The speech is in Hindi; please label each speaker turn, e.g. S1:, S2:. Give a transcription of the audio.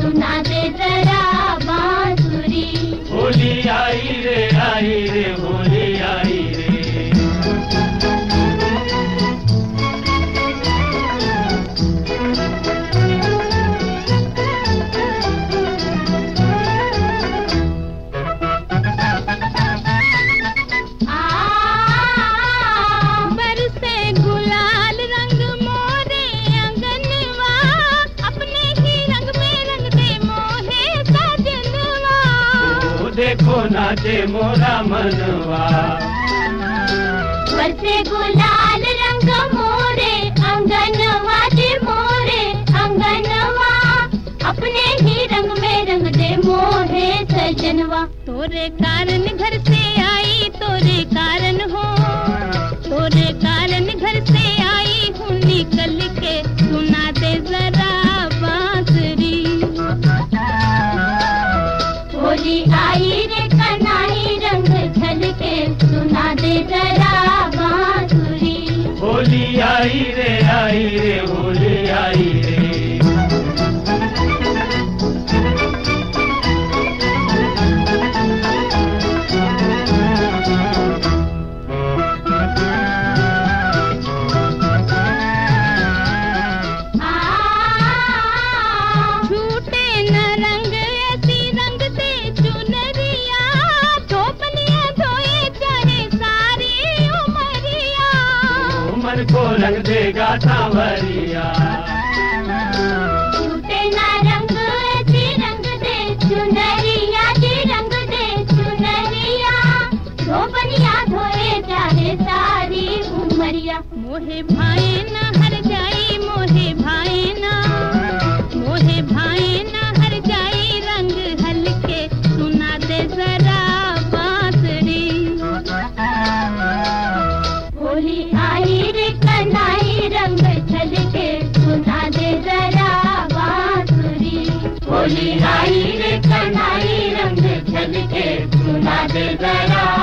S1: सुना दे जरा बांसुरी।
S2: होली आई रे
S3: आई रे आई देखो नाचे मोरा मनवा।
S2: बरसे गुलाल रंग मोरे, अंगनवा जे मोरे, अंगनवा। अपने ही रंग में रंग दे मोरे सजनवा।
S1: तोरे कारण घर से आई, तोरे कारण हो। तोरे कारण आई
S2: रे कनाई रंग सुना दे
S3: आई रे आई रे होली
S1: चाहे सारी उमरिया। मोहे भाई न
S2: कनाई रंग छलके सुना दे जरा।